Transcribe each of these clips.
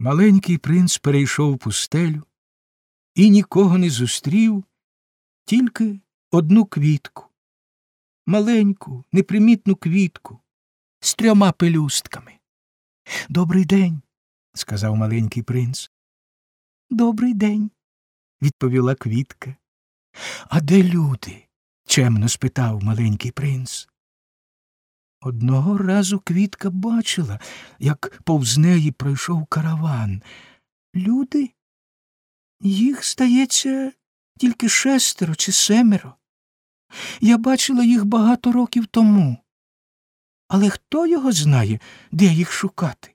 Маленький принц перейшов пустелю і нікого не зустрів, тільки одну квітку, маленьку, непримітну квітку з трьома пелюстками. Добрий день, сказав маленький принц. Добрий день, відповіла квітка. А де люди? чемно спитав маленький принц. Одного разу квітка бачила, як повз неї пройшов караван. Люди? Їх, здається, тільки шестеро чи семеро. Я бачила їх багато років тому. Але хто його знає, де їх шукати?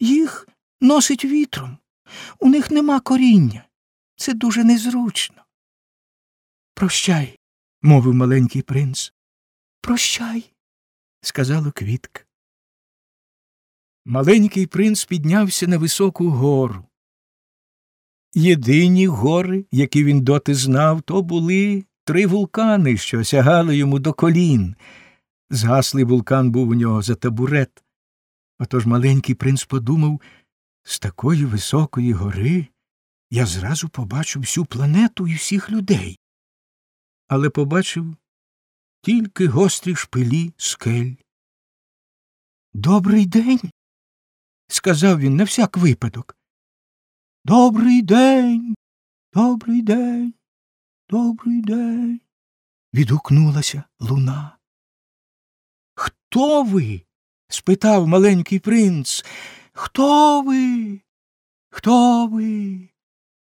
Їх носить вітром, у них нема коріння. Це дуже незручно. Прощай, мовив маленький принц. Прощай, сказала квітка. Маленький принц піднявся на високу гору. Єдині гори, які він доти знав, то були три вулкани, що сягали йому до колін. Згаслий вулкан був у нього за табурет. Отож маленький принц подумав з такої високої гори я зразу побачу всю планету і всіх людей. Але побачив тільки гострі шпилі скель. Добрий день, сказав він на всяк випадок. Добрий день, добрий день, добрий день. відгукнулася луна. Хто ви? спитав маленький принц. Хто ви? Хто ви?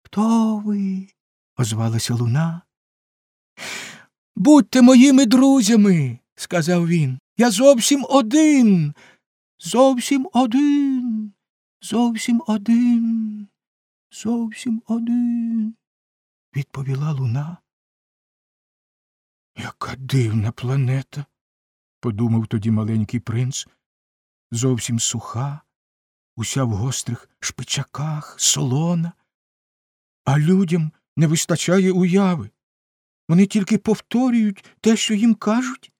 Хто ви? озвалася луна. Будьте моїми друзями, сказав він. Я зовсім один. Зовсім один. Зовсім один. Зовсім один. відповіла луна. Яка дивна планета, подумав тоді маленький принц, зовсім суха, уся в гострих шпичаках, солона, а людям не вистачає уяви. Вони тільки повторюють те, що їм кажуть.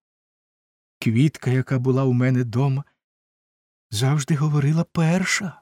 Квітка, яка була у мене дома, завжди говорила перша.